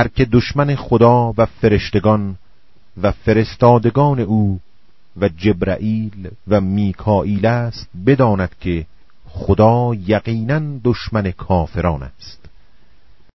هر که دشمن خدا و فرشتگان و فرستادگان او و جبرائیل و میکائیل است بداند که خدا یقینا دشمن کافران است.